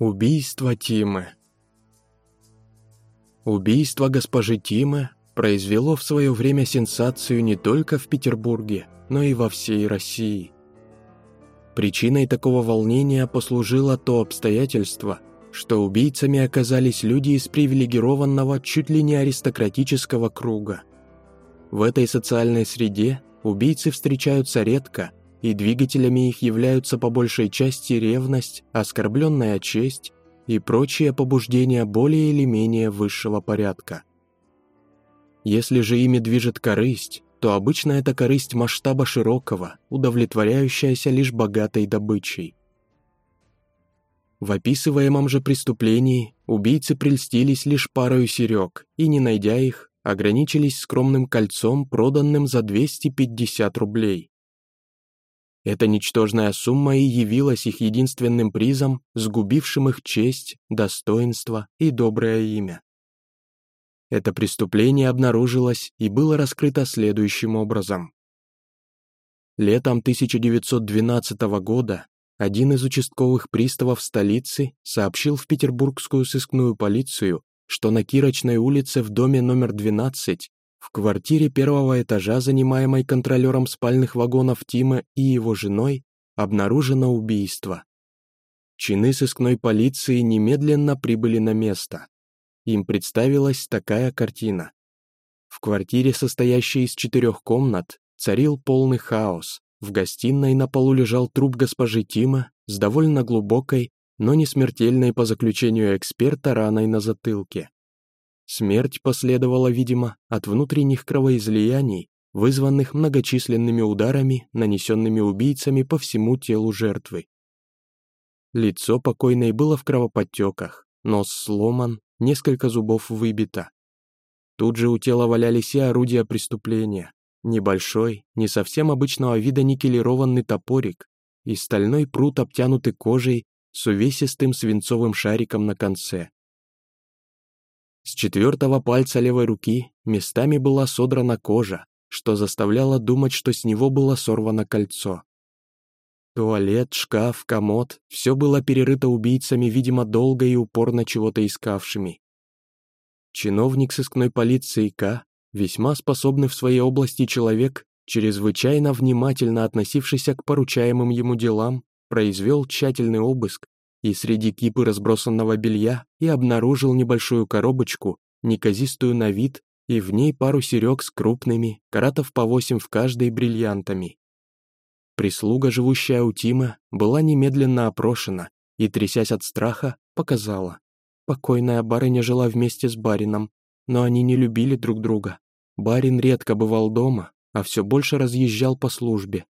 Убийство Тимы Убийство госпожи Тимы произвело в свое время сенсацию не только в Петербурге, но и во всей России. Причиной такого волнения послужило то обстоятельство, что убийцами оказались люди из привилегированного, чуть ли не аристократического круга. В этой социальной среде убийцы встречаются редко – и двигателями их являются по большей части ревность, оскорбленная честь и прочие побуждения более или менее высшего порядка. Если же ими движет корысть, то обычно это корысть масштаба широкого, удовлетворяющаяся лишь богатой добычей. В описываемом же преступлении убийцы прельстились лишь парою серег и, не найдя их, ограничились скромным кольцом, проданным за 250 рублей. Эта ничтожная сумма и явилась их единственным призом, сгубившим их честь, достоинство и доброе имя. Это преступление обнаружилось и было раскрыто следующим образом. Летом 1912 года один из участковых приставов столицы сообщил в петербургскую сыскную полицию, что на Кирочной улице в доме номер 12 в квартире первого этажа, занимаемой контролером спальных вагонов Тима и его женой, обнаружено убийство. Чины сыскной полиции немедленно прибыли на место. Им представилась такая картина. В квартире, состоящей из четырех комнат, царил полный хаос. В гостиной на полу лежал труп госпожи Тима с довольно глубокой, но не смертельной по заключению эксперта раной на затылке. Смерть последовала, видимо, от внутренних кровоизлияний, вызванных многочисленными ударами, нанесенными убийцами по всему телу жертвы. Лицо покойной было в кровоподтеках, нос сломан, несколько зубов выбито. Тут же у тела валялись и орудия преступления. Небольшой, не совсем обычного вида никелированный топорик и стальной прут, обтянутый кожей с увесистым свинцовым шариком на конце. С четвертого пальца левой руки местами была содрана кожа, что заставляло думать, что с него было сорвано кольцо. Туалет, шкаф, комод – все было перерыто убийцами, видимо, долго и упорно чего-то искавшими. Чиновник сыскной полиции К, весьма способный в своей области человек, чрезвычайно внимательно относившийся к поручаемым ему делам, произвел тщательный обыск и среди кипы разбросанного белья и обнаружил небольшую коробочку, неказистую на вид, и в ней пару серег с крупными, каратов по восемь в каждой бриллиантами. Прислуга, живущая у Тима, была немедленно опрошена и, трясясь от страха, показала. Покойная барыня жила вместе с барином, но они не любили друг друга. Барин редко бывал дома, а все больше разъезжал по службе.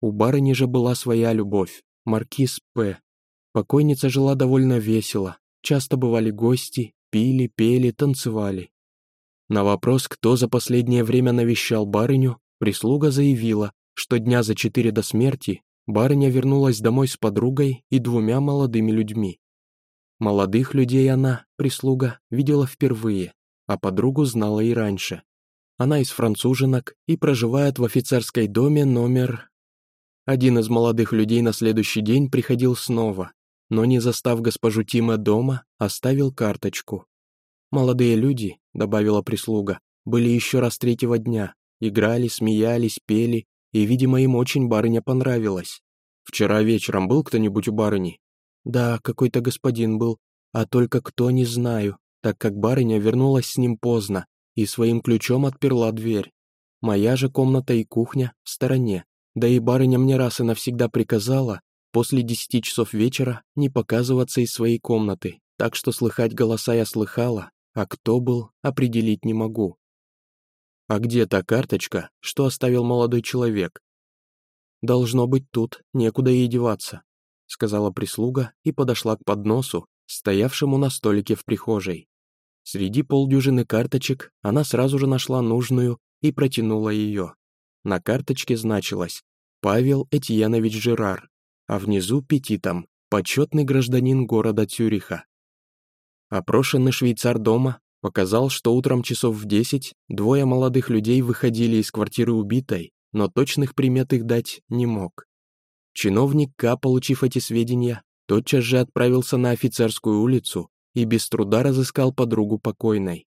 У барыни же была своя любовь, маркиз П., Покойница жила довольно весело, часто бывали гости, пили, пели, танцевали. На вопрос, кто за последнее время навещал барыню, прислуга заявила, что дня за четыре до смерти барыня вернулась домой с подругой и двумя молодыми людьми. Молодых людей она, прислуга, видела впервые, а подругу знала и раньше. Она из француженок и проживает в офицерской доме номер... Один из молодых людей на следующий день приходил снова, но не застав госпожу Тима дома, оставил карточку. «Молодые люди», — добавила прислуга, — «были еще раз третьего дня, играли, смеялись, пели, и, видимо, им очень барыня понравилась. Вчера вечером был кто-нибудь у барыни?» «Да, какой-то господин был, а только кто не знаю, так как барыня вернулась с ним поздно и своим ключом отперла дверь. Моя же комната и кухня в стороне, да и барыня мне раз и навсегда приказала, После десяти часов вечера не показываться из своей комнаты, так что слыхать голоса я слыхала, а кто был, определить не могу. А где та карточка, что оставил молодой человек? Должно быть тут, некуда ей деваться, сказала прислуга и подошла к подносу, стоявшему на столике в прихожей. Среди полдюжины карточек она сразу же нашла нужную и протянула ее. На карточке значилось «Павел Этьянович Жерар, а внизу петитом «Почетный гражданин города Цюриха». Опрошенный швейцар дома показал, что утром часов в десять двое молодых людей выходили из квартиры убитой, но точных примет их дать не мог. Чиновник К, получив эти сведения, тотчас же отправился на офицерскую улицу и без труда разыскал подругу покойной.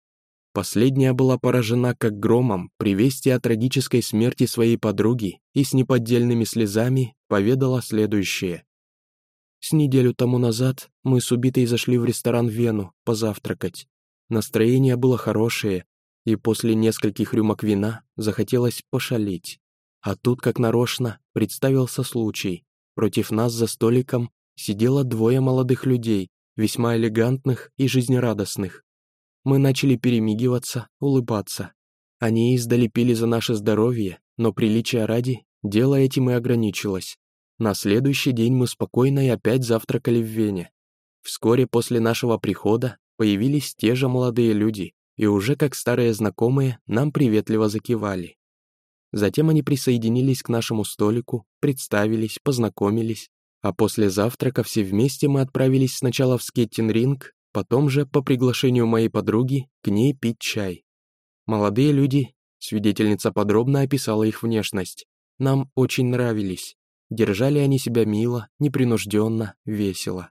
Последняя была поражена как громом при вести о трагической смерти своей подруги и с неподдельными слезами поведала следующее. С неделю тому назад мы с убитой зашли в ресторан Вену позавтракать. Настроение было хорошее, и после нескольких рюмок вина захотелось пошалить. А тут, как нарочно, представился случай. Против нас за столиком сидело двое молодых людей, весьма элегантных и жизнерадостных. Мы начали перемигиваться, улыбаться. Они издали пили за наше здоровье, но приличия ради, дело этим и ограничилось. На следующий день мы спокойно и опять завтракали в Вене. Вскоре после нашего прихода появились те же молодые люди, и уже как старые знакомые нам приветливо закивали. Затем они присоединились к нашему столику, представились, познакомились, а после завтрака все вместе мы отправились сначала в скеттинг-ринг, потом же, по приглашению моей подруги, к ней пить чай. Молодые люди, свидетельница подробно описала их внешность, нам очень нравились. Держали они себя мило, непринужденно, весело.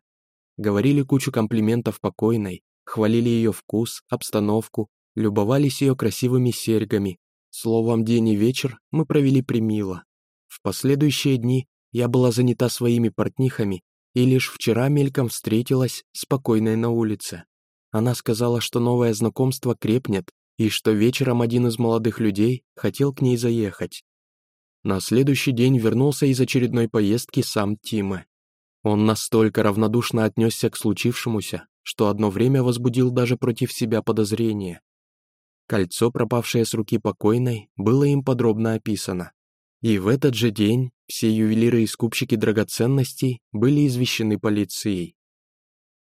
Говорили кучу комплиментов покойной, хвалили ее вкус, обстановку, любовались ее красивыми серьгами. Словом, день и вечер мы провели примило. В последующие дни я была занята своими портнихами и лишь вчера мельком встретилась спокойной на улице. Она сказала, что новое знакомство крепнет и что вечером один из молодых людей хотел к ней заехать. На следующий день вернулся из очередной поездки сам Тима. Он настолько равнодушно отнесся к случившемуся, что одно время возбудил даже против себя подозрения. Кольцо, пропавшее с руки покойной, было им подробно описано. И в этот же день все ювелиры и скупщики драгоценностей были извещены полицией.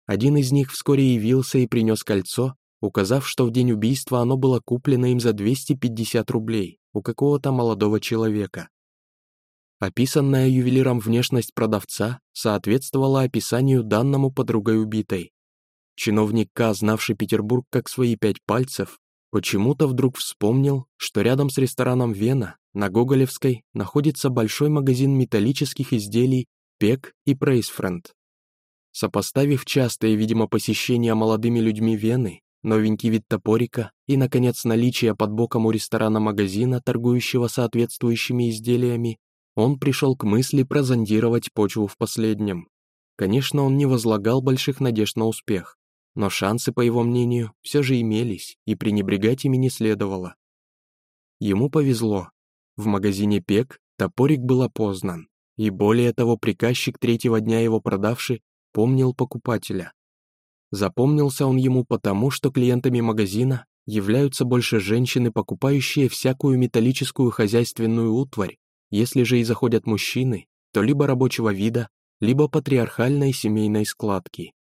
Один из них вскоре явился и принес кольцо, указав, что в день убийства оно было куплено им за 250 рублей у какого-то молодого человека. Описанная ювелиром внешность продавца соответствовала описанию данному подругой убитой. Чиновник К, знавший Петербург как свои пять пальцев, почему-то вдруг вспомнил, что рядом с рестораном «Вена» на Гоголевской находится большой магазин металлических изделий «Пек» и «Прейсфренд». Сопоставив частое, видимо, посещение молодыми людьми Вены, новенький вид топорика и, наконец, наличие под боком у ресторана магазина, торгующего соответствующими изделиями, он пришел к мысли прозондировать почву в последнем. Конечно, он не возлагал больших надежд на успех, но шансы, по его мнению, все же имелись, и пренебрегать ими не следовало. Ему повезло. В магазине «Пек» топорик был опознан, и более того, приказчик третьего дня его продавший помнил покупателя. Запомнился он ему потому, что клиентами магазина являются больше женщины, покупающие всякую металлическую хозяйственную утварь, если же и заходят мужчины, то либо рабочего вида, либо патриархальной семейной складки.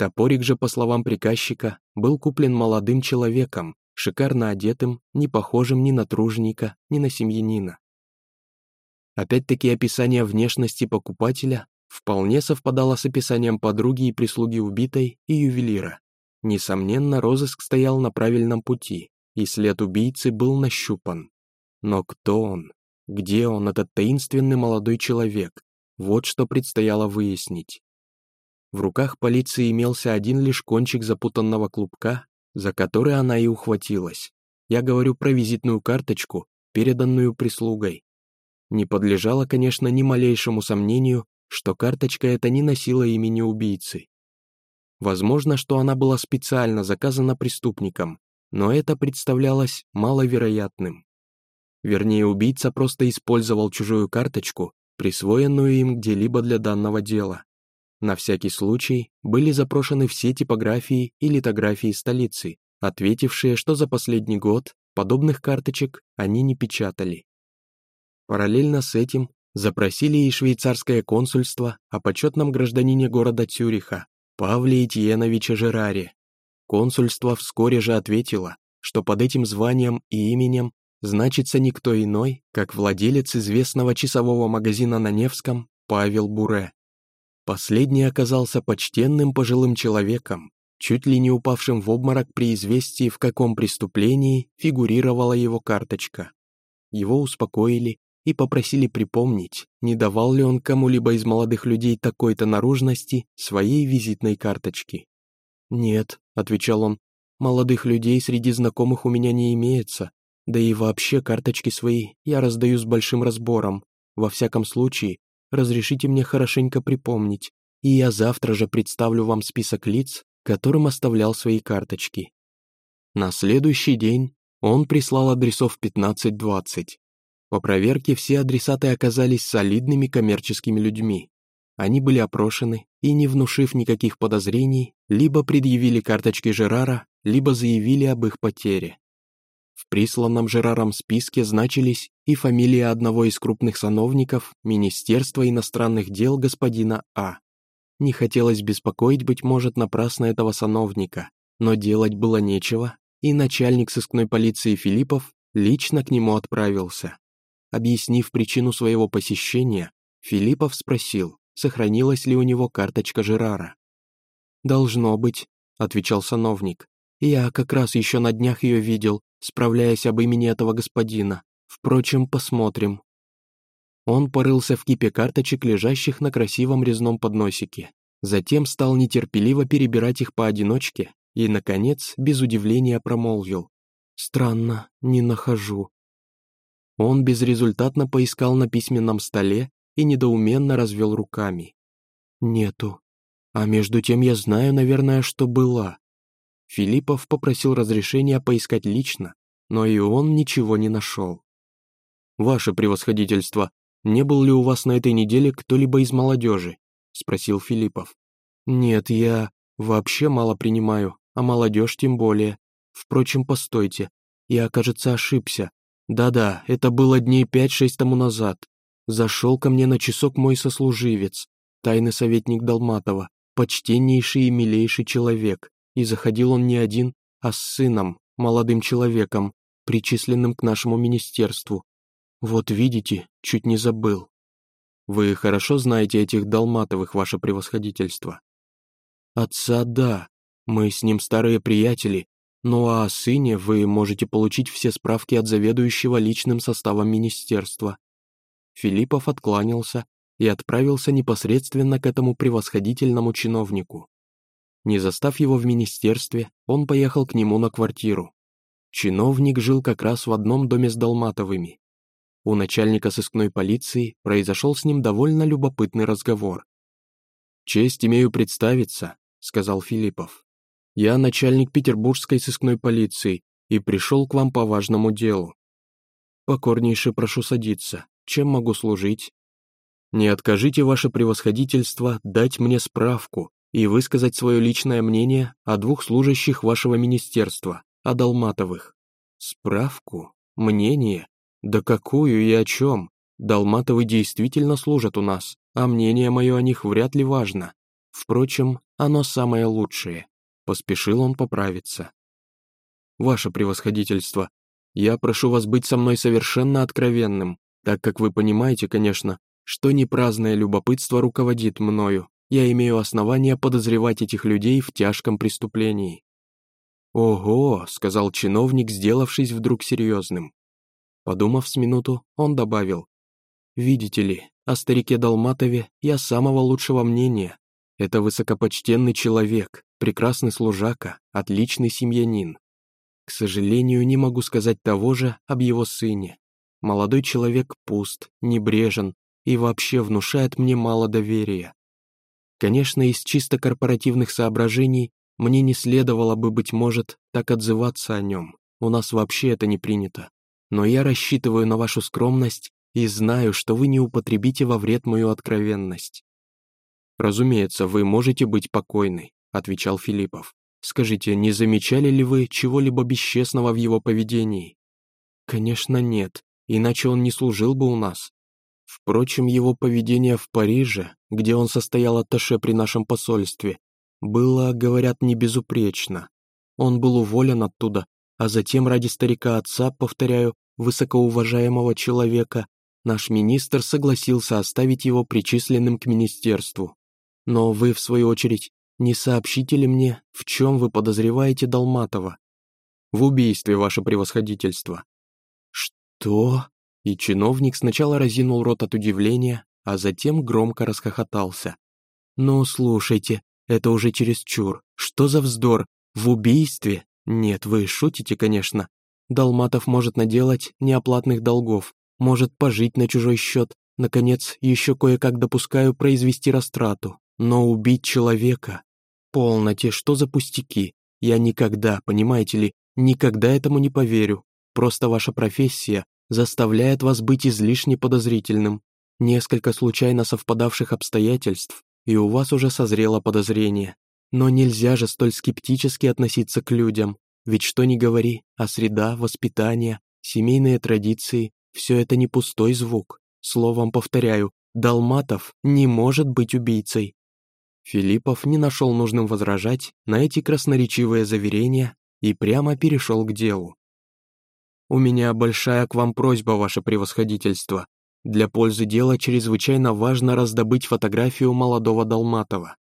Топорик же, по словам приказчика, был куплен молодым человеком, шикарно одетым, не похожим ни на труженика, ни на семьянина. Опять-таки описание внешности покупателя вполне совпадало с описанием подруги и прислуги убитой и ювелира. Несомненно, розыск стоял на правильном пути, и след убийцы был нащупан. Но кто он? Где он, этот таинственный молодой человек? Вот что предстояло выяснить. В руках полиции имелся один лишь кончик запутанного клубка, за который она и ухватилась. Я говорю про визитную карточку, переданную прислугой. Не подлежало, конечно, ни малейшему сомнению, что карточка эта не носила имени убийцы. Возможно, что она была специально заказана преступником, но это представлялось маловероятным. Вернее, убийца просто использовал чужую карточку, присвоенную им где-либо для данного дела. На всякий случай были запрошены все типографии и литографии столицы, ответившие, что за последний год подобных карточек они не печатали. Параллельно с этим запросили и швейцарское консульство о почетном гражданине города Цюриха, Павле Этьеновиче Жераре. Консульство вскоре же ответило, что под этим званием и именем значится никто иной, как владелец известного часового магазина на Невском Павел Буре. Последний оказался почтенным пожилым человеком, чуть ли не упавшим в обморок при известии, в каком преступлении фигурировала его карточка. Его успокоили, и попросили припомнить, не давал ли он кому-либо из молодых людей такой-то наружности своей визитной карточки. «Нет», — отвечал он, — «молодых людей среди знакомых у меня не имеется, да и вообще карточки свои я раздаю с большим разбором. Во всяком случае, разрешите мне хорошенько припомнить, и я завтра же представлю вам список лиц, которым оставлял свои карточки». На следующий день он прислал адресов 15-20. По проверке все адресаты оказались солидными коммерческими людьми. Они были опрошены и, не внушив никаких подозрений, либо предъявили карточки Жерара, либо заявили об их потере. В присланном Жераром списке значились и фамилия одного из крупных сановников Министерства иностранных дел господина А. Не хотелось беспокоить, быть может, напрасно этого сановника, но делать было нечего, и начальник сыскной полиции Филиппов лично к нему отправился. Объяснив причину своего посещения, Филиппов спросил, сохранилась ли у него карточка Жерара. «Должно быть», — отвечал сановник. «Я как раз еще на днях ее видел, справляясь об имени этого господина. Впрочем, посмотрим». Он порылся в кипе карточек, лежащих на красивом резном подносике. Затем стал нетерпеливо перебирать их поодиночке и, наконец, без удивления промолвил. «Странно, не нахожу». Он безрезультатно поискал на письменном столе и недоуменно развел руками. «Нету. А между тем я знаю, наверное, что была». Филиппов попросил разрешения поискать лично, но и он ничего не нашел. «Ваше превосходительство, не был ли у вас на этой неделе кто-либо из молодежи?» — спросил Филиппов. «Нет, я вообще мало принимаю, а молодежь тем более. Впрочем, постойте, я, кажется, ошибся. Да-да, это было дней пять-шесть тому назад. Зашел ко мне на часок мой сослуживец, тайный советник Долматова, почтеннейший и милейший человек, и заходил он не один, а с сыном, молодым человеком, причисленным к нашему министерству. Вот видите, чуть не забыл. Вы хорошо знаете этих Долматовых, ваше превосходительство? Отца, да, мы с ним старые приятели, ну а о сыне вы можете получить все справки от заведующего личным составом министерства. Филиппов откланялся и отправился непосредственно к этому превосходительному чиновнику. Не застав его в министерстве, он поехал к нему на квартиру. Чиновник жил как раз в одном доме с Долматовыми. У начальника сыскной полиции произошел с ним довольно любопытный разговор. «Честь имею представиться», — сказал Филиппов. Я начальник петербургской сыскной полиции и пришел к вам по важному делу. Покорнейше прошу садиться. Чем могу служить? Не откажите ваше превосходительство дать мне справку и высказать свое личное мнение о двух служащих вашего министерства, о Долматовых. Справку? Мнение? Да какую и о чем? Долматовы действительно служат у нас, а мнение мое о них вряд ли важно. Впрочем, оно самое лучшее. Поспешил он поправиться. «Ваше превосходительство, я прошу вас быть со мной совершенно откровенным, так как вы понимаете, конечно, что не праздное любопытство руководит мною. Я имею основания подозревать этих людей в тяжком преступлении». «Ого», — сказал чиновник, сделавшись вдруг серьезным. Подумав с минуту, он добавил. «Видите ли, о старике Долматове я самого лучшего мнения. Это высокопочтенный человек, прекрасный служака, отличный семьянин. К сожалению, не могу сказать того же об его сыне. Молодой человек пуст, небрежен и вообще внушает мне мало доверия. Конечно, из чисто корпоративных соображений мне не следовало бы, быть может, так отзываться о нем. У нас вообще это не принято. Но я рассчитываю на вашу скромность и знаю, что вы не употребите во вред мою откровенность. Разумеется, вы можете быть покойны, отвечал Филиппов. Скажите, не замечали ли вы чего-либо бесчестного в его поведении? Конечно, нет, иначе он не служил бы у нас. Впрочем, его поведение в Париже, где он состоял атташе при нашем посольстве, было, говорят, не безупречно. Он был уволен оттуда, а затем ради старика отца, повторяю, высокоуважаемого человека, наш министр согласился оставить его причисленным к министерству. Но вы, в свою очередь, не сообщите ли мне, в чем вы подозреваете Долматова? В убийстве, ваше превосходительство. Что? И чиновник сначала разинул рот от удивления, а затем громко расхохотался. «Ну, слушайте, это уже чересчур. Что за вздор? В убийстве? Нет, вы шутите, конечно. Долматов может наделать неоплатных долгов, может пожить на чужой счет, наконец, еще кое-как допускаю произвести растрату. Но убить человека? Полноте, что за пустяки? Я никогда, понимаете ли, никогда этому не поверю. Просто ваша профессия заставляет вас быть излишне подозрительным. Несколько случайно совпадавших обстоятельств, и у вас уже созрело подозрение. Но нельзя же столь скептически относиться к людям, ведь что ни говори, а среда, воспитание, семейные традиции – все это не пустой звук. Словом, повторяю, Долматов не может быть убийцей. Филиппов не нашел нужным возражать на эти красноречивые заверения и прямо перешел к делу. «У меня большая к вам просьба, ваше превосходительство. Для пользы дела чрезвычайно важно раздобыть фотографию молодого Долматова.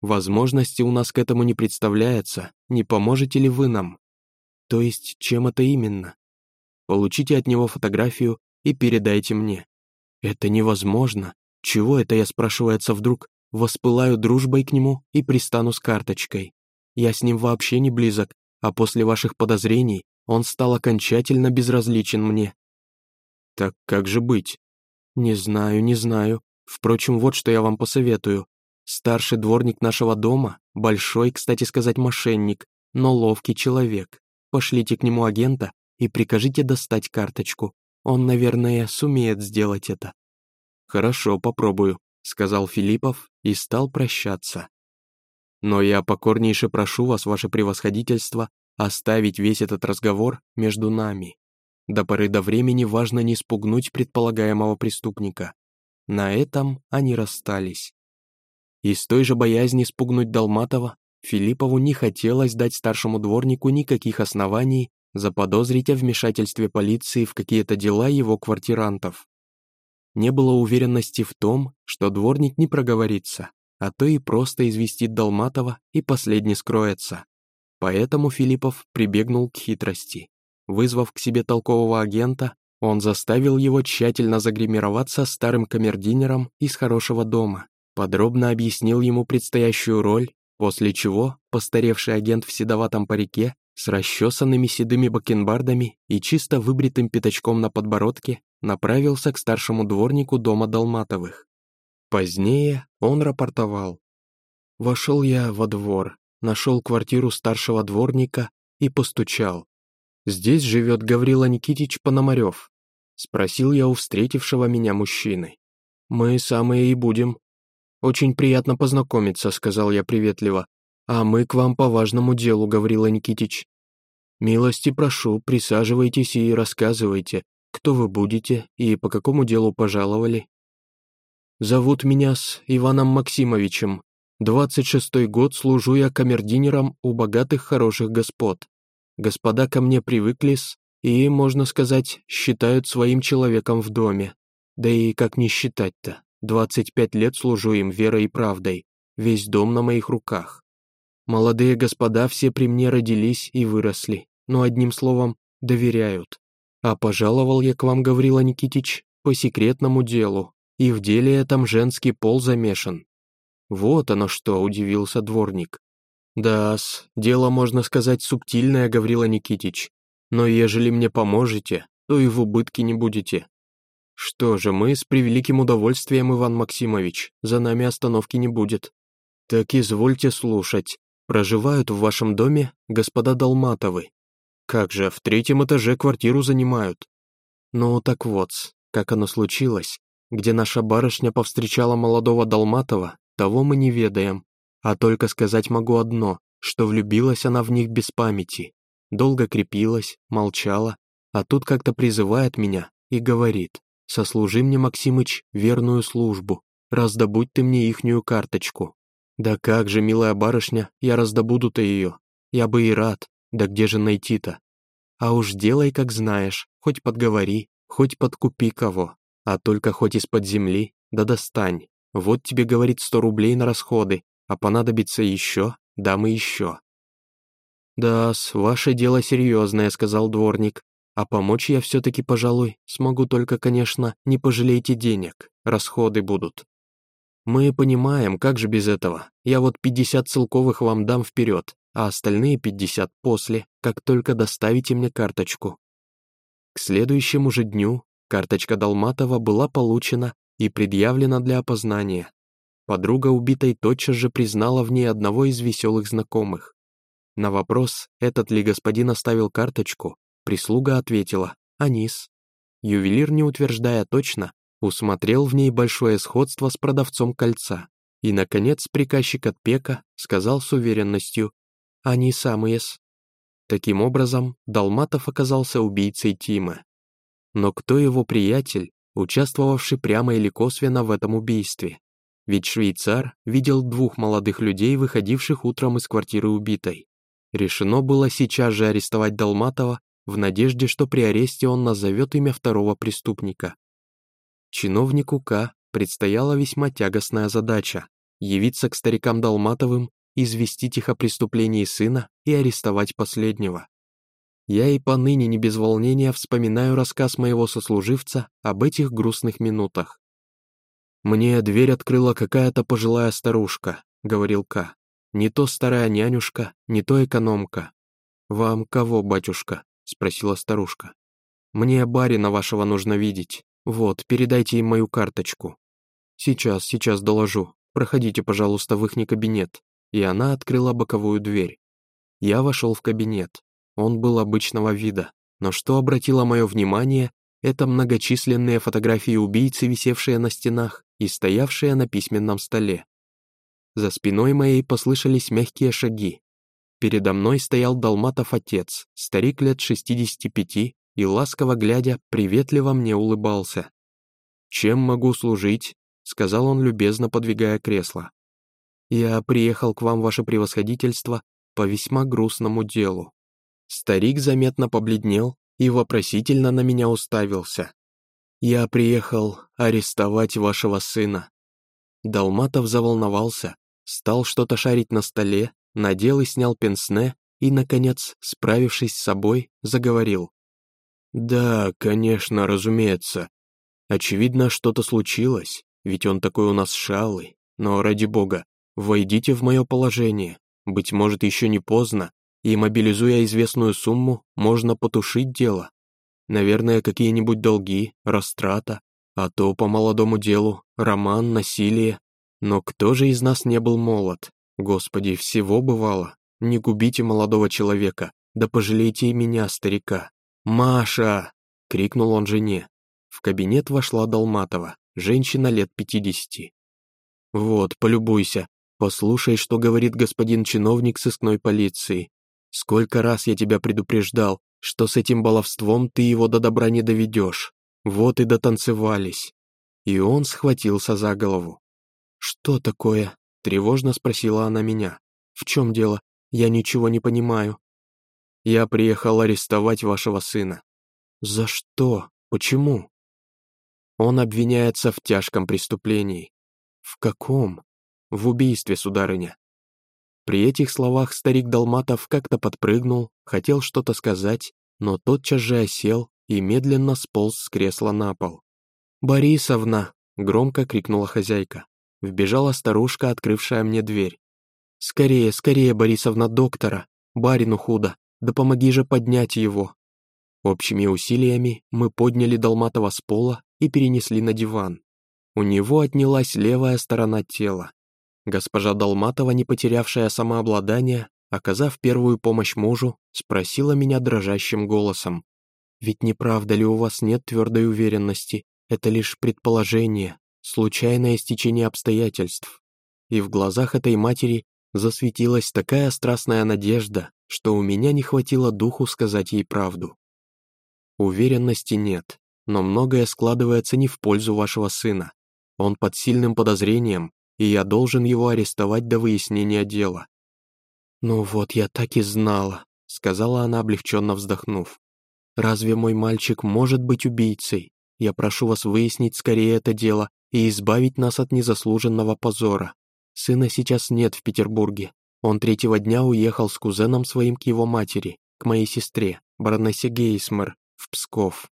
Возможности у нас к этому не представляется, не поможете ли вы нам? То есть, чем это именно? Получите от него фотографию и передайте мне. Это невозможно. Чего это я, спрашивается вдруг, воспылаю дружбой к нему и пристану с карточкой? Я с ним вообще не близок, а после ваших подозрений он стал окончательно безразличен мне. Так как же быть? Не знаю, не знаю. Впрочем, вот что я вам посоветую. Старший дворник нашего дома, большой, кстати сказать, мошенник, но ловкий человек. Пошлите к нему агента и прикажите достать карточку. Он, наверное, сумеет сделать это». «Хорошо, попробую», — сказал Филиппов и стал прощаться. «Но я покорнейше прошу вас, ваше превосходительство, оставить весь этот разговор между нами. До поры до времени важно не спугнуть предполагаемого преступника». На этом они расстались. Из той же боязни спугнуть Долматова Филиппову не хотелось дать старшему дворнику никаких оснований заподозрить о вмешательстве полиции в какие-то дела его квартирантов. Не было уверенности в том, что дворник не проговорится, а то и просто известит Долматова, и последний скроется. Поэтому Филиппов прибегнул к хитрости. Вызвав к себе толкового агента, он заставил его тщательно загримироваться старым камердинером из хорошего дома, подробно объяснил ему предстоящую роль, после чего постаревший агент в седоватом парике с расчесанными седыми бакенбардами и чисто выбритым пятачком на подбородке направился к старшему дворнику дома Долматовых. Позднее он рапортовал. «Вошел я во двор, нашел квартиру старшего дворника и постучал. Здесь живет Гаврила Никитич Пономарев?» Спросил я у встретившего меня мужчины. «Мы самые и будем», «Очень приятно познакомиться», — сказал я приветливо. «А мы к вам по важному делу, Гаврила Никитич». «Милости прошу, присаживайтесь и рассказывайте, кто вы будете и по какому делу пожаловали». «Зовут меня с Иваном Максимовичем. Двадцать шестой год служу я камердинером у богатых хороших господ. Господа ко мне привыклись и, можно сказать, считают своим человеком в доме. Да и как не считать-то? 25 лет служу им верой и правдой, весь дом на моих руках. Молодые господа все при мне родились и выросли, но одним словом, доверяют. А пожаловал я к вам, Гаврила Никитич, по секретному делу, и в деле этом женский пол замешан. Вот оно что, удивился дворник. Да-с, дело, можно сказать, субтильное, Гаврила Никитич, но ежели мне поможете, то и в убытке не будете. «Что же, мы с превеликим удовольствием, Иван Максимович, за нами остановки не будет. Так извольте слушать. Проживают в вашем доме господа Долматовы. Как же, в третьем этаже квартиру занимают. Ну так вот, как оно случилось, где наша барышня повстречала молодого Долматова, того мы не ведаем. А только сказать могу одно, что влюбилась она в них без памяти. Долго крепилась, молчала, а тут как-то призывает меня и говорит, Сослужи мне, Максимыч, верную службу, раздобудь ты мне ихнюю карточку. Да как же, милая барышня, я раздобуду-то ее. Я бы и рад, да где же найти-то? А уж делай, как знаешь, хоть подговори, хоть подкупи кого, а только хоть из-под земли, да достань. Вот тебе, говорит, сто рублей на расходы, а понадобится еще, дам и еще. «Да-с, ваше дело серьезное», — сказал дворник. А помочь я все-таки, пожалуй, смогу только, конечно, не пожалейте денег, расходы будут. Мы понимаем, как же без этого. Я вот 50 целковых вам дам вперед, а остальные 50 после, как только доставите мне карточку. К следующему же дню карточка Долматова была получена и предъявлена для опознания. Подруга убитой тотчас же признала в ней одного из веселых знакомых. На вопрос, этот ли господин оставил карточку, прислуга ответила «Анис». Ювелир, не утверждая точно, усмотрел в ней большое сходство с продавцом кольца. И, наконец, приказчик от Пека сказал с уверенностью «Они самые-с». Таким образом, Долматов оказался убийцей Тима. Но кто его приятель, участвовавший прямо или косвенно в этом убийстве? Ведь швейцар видел двух молодых людей, выходивших утром из квартиры убитой. Решено было сейчас же арестовать Долматова в надежде, что при аресте он назовет имя второго преступника. Чиновнику К предстояла весьма тягостная задача – явиться к старикам Долматовым, известить их о преступлении сына и арестовать последнего. Я и поныне не без волнения вспоминаю рассказ моего сослуживца об этих грустных минутах. «Мне дверь открыла какая-то пожилая старушка», — говорил К. «Не то старая нянюшка, не то экономка». «Вам кого, батюшка?» — спросила старушка. «Мне барина вашего нужно видеть. Вот, передайте им мою карточку». «Сейчас, сейчас доложу. Проходите, пожалуйста, в ихний кабинет». И она открыла боковую дверь. Я вошел в кабинет. Он был обычного вида, но что обратило мое внимание, это многочисленные фотографии убийцы, висевшие на стенах и стоявшие на письменном столе. За спиной моей послышались мягкие шаги. Передо мной стоял Долматов отец, старик лет 65, и, ласково глядя, приветливо мне улыбался. «Чем могу служить?» — сказал он, любезно подвигая кресло. «Я приехал к вам, ваше превосходительство, по весьма грустному делу». Старик заметно побледнел и вопросительно на меня уставился. «Я приехал арестовать вашего сына». Долматов заволновался, стал что-то шарить на столе, надел и снял пенсне и, наконец, справившись с собой, заговорил. «Да, конечно, разумеется. Очевидно, что-то случилось, ведь он такой у нас шалый. Но, ради бога, войдите в мое положение. Быть может, еще не поздно, и, мобилизуя известную сумму, можно потушить дело. Наверное, какие-нибудь долги, растрата, а то по молодому делу, роман, насилие. Но кто же из нас не был молод? Господи, всего бывало. Не губите молодого человека, да пожалейте и меня, старика. «Маша!» — крикнул он жене. В кабинет вошла Долматова, женщина лет пятидесяти. «Вот, полюбуйся, послушай, что говорит господин чиновник сыскной полиции. Сколько раз я тебя предупреждал, что с этим баловством ты его до добра не доведешь. Вот и дотанцевались». И он схватился за голову. «Что такое?» — тревожно спросила она меня. «В чем дело? Я ничего не понимаю». Я приехал арестовать вашего сына». «За что? Почему?» «Он обвиняется в тяжком преступлении». «В каком?» «В убийстве, сударыня». При этих словах старик Долматов как-то подпрыгнул, хотел что-то сказать, но тотчас же осел и медленно сполз с кресла на пол. «Борисовна!» — громко крикнула хозяйка. Вбежала старушка, открывшая мне дверь. «Скорее, скорее, Борисовна, доктора! Барину худо! Да помоги же поднять его!» Общими усилиями мы подняли Долматова с пола и перенесли на диван. У него отнялась левая сторона тела. Госпожа Долматова, не потерявшая самообладание, оказав первую помощь мужу, спросила меня дрожащим голосом. «Ведь не правда ли у вас нет твердой уверенности? Это лишь предположение, случайное стечение обстоятельств». И в глазах этой матери засветилась такая страстная надежда, что у меня не хватило духу сказать ей правду. Уверенности нет, но многое складывается не в пользу вашего сына. Он под сильным подозрением, и я должен его арестовать до выяснения дела. «Ну вот, я так и знала», — сказала она, облегченно вздохнув. «Разве мой мальчик может быть убийцей? Я прошу вас выяснить скорее это дело и избавить нас от незаслуженного позора. Сына сейчас нет в Петербурге, он третьего дня уехал с кузеном своим к его матери, к моей сестре, баронессе Гейсмер, в Псков.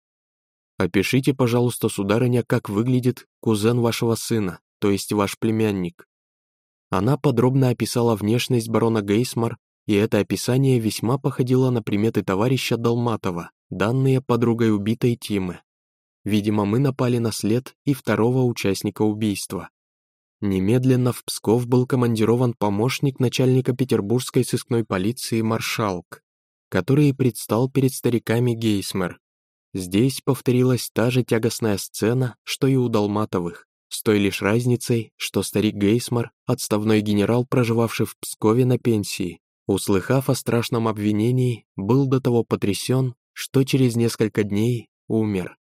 Опишите, пожалуйста, сударыня, как выглядит кузен вашего сына, то есть ваш племянник. Она подробно описала внешность барона Гейсмар, и это описание весьма походило на приметы товарища Долматова, данные подругой убитой Тимы. Видимо, мы напали на след и второго участника убийства. Немедленно в Псков был командирован помощник начальника петербургской сыскной полиции Маршалк, который предстал перед стариками Гейсмер. Здесь повторилась та же тягостная сцена, что и у Долматовых, с той лишь разницей, что старик Гейсмар, отставной генерал, проживавший в Пскове на пенсии, услыхав о страшном обвинении, был до того потрясен, что через несколько дней умер.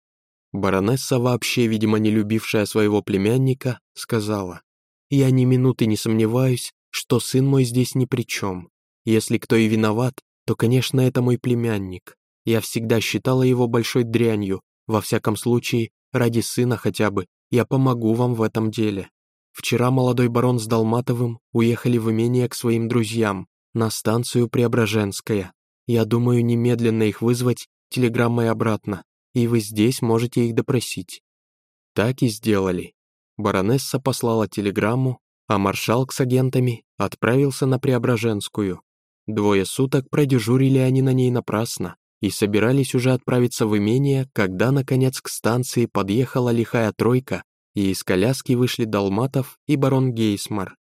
Баронесса, вообще, видимо, не любившая своего племянника, сказала, «Я ни минуты не сомневаюсь, что сын мой здесь ни при чем. Если кто и виноват, то, конечно, это мой племянник. Я всегда считала его большой дрянью, во всяком случае, ради сына хотя бы, я помогу вам в этом деле. Вчера молодой барон с Долматовым уехали в имение к своим друзьям, на станцию Преображенская. Я думаю немедленно их вызвать телеграммой обратно, и вы здесь можете их допросить». Так и сделали. Баронесса послала телеграмму, а маршалк с агентами отправился на Преображенскую. Двое суток продежурили они на ней напрасно и собирались уже отправиться в имение, когда, наконец, к станции подъехала лихая тройка, и из коляски вышли Долматов и барон Гейсмар.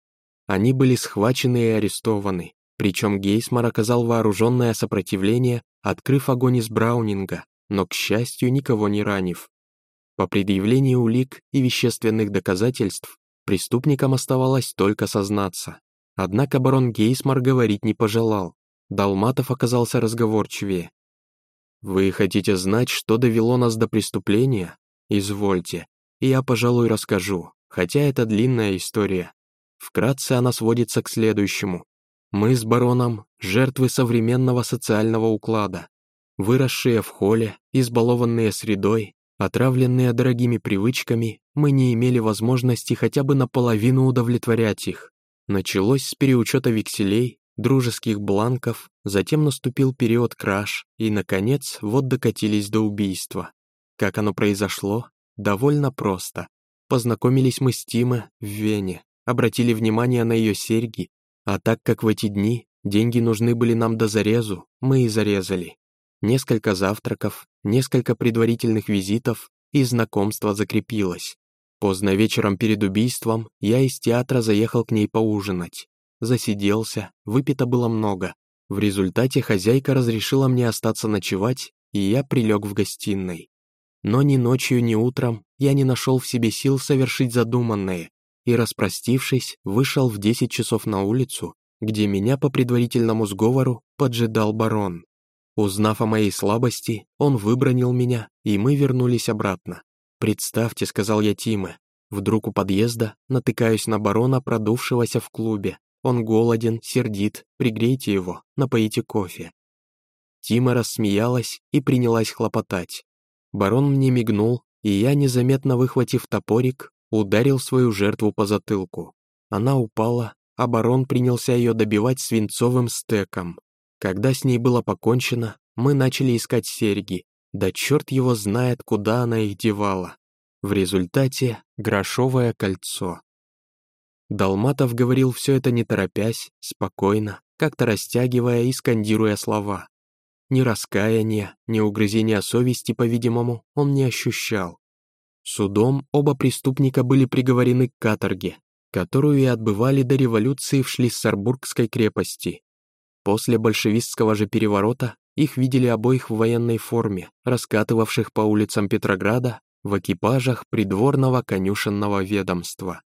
Они были схвачены и арестованы, причем Гейсмар оказал вооруженное сопротивление, открыв огонь из Браунинга, но, к счастью, никого не ранив. По предъявлению улик и вещественных доказательств преступникам оставалось только сознаться. Однако барон Гейсмар говорить не пожелал. Далматов оказался разговорчивее. «Вы хотите знать, что довело нас до преступления? Извольте. Я, пожалуй, расскажу, хотя это длинная история. Вкратце она сводится к следующему. Мы с бароном – жертвы современного социального уклада. Выросшие в холле, избалованные средой, отравленные дорогими привычками, мы не имели возможности хотя бы наполовину удовлетворять их. Началось с переучета векселей, дружеских бланков, затем наступил период краж, и, наконец, вот докатились до убийства. Как оно произошло? Довольно просто. Познакомились мы с Тиме в Вене, обратили внимание на ее серьги, а так как в эти дни деньги нужны были нам до зарезу, мы и зарезали. Несколько завтраков, несколько предварительных визитов, и знакомство закрепилось. Поздно вечером перед убийством я из театра заехал к ней поужинать. Засиделся, выпито было много. В результате хозяйка разрешила мне остаться ночевать, и я прилег в гостиной. Но ни ночью, ни утром я не нашел в себе сил совершить задуманное, и, распростившись, вышел в 10 часов на улицу, где меня по предварительному сговору поджидал барон. Узнав о моей слабости, он выбронил меня, и мы вернулись обратно. «Представьте», — сказал я Тиме, вдруг у подъезда натыкаюсь на барона, продувшегося в клубе, он голоден, сердит, пригрейте его, напоите кофе». Тима рассмеялась и принялась хлопотать. Барон мне мигнул, и я, незаметно выхватив топорик, ударил свою жертву по затылку. Она упала, а барон принялся ее добивать свинцовым стеком. Когда с ней было покончено, мы начали искать серьги, да черт его знает, куда она их девала. В результате грошовое кольцо. Долматов говорил все это не торопясь, спокойно, как-то растягивая и скандируя слова. Ни раскаяния, ни угрызения совести, по-видимому, он не ощущал. Судом оба преступника были приговорены к каторге, которую и отбывали до революции в Шлиссербургской крепости. После большевистского же переворота их видели обоих в военной форме, раскатывавших по улицам Петрограда в экипажах придворного конюшенного ведомства.